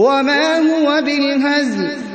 وَمَا هُوَ بِالْهَزْلِ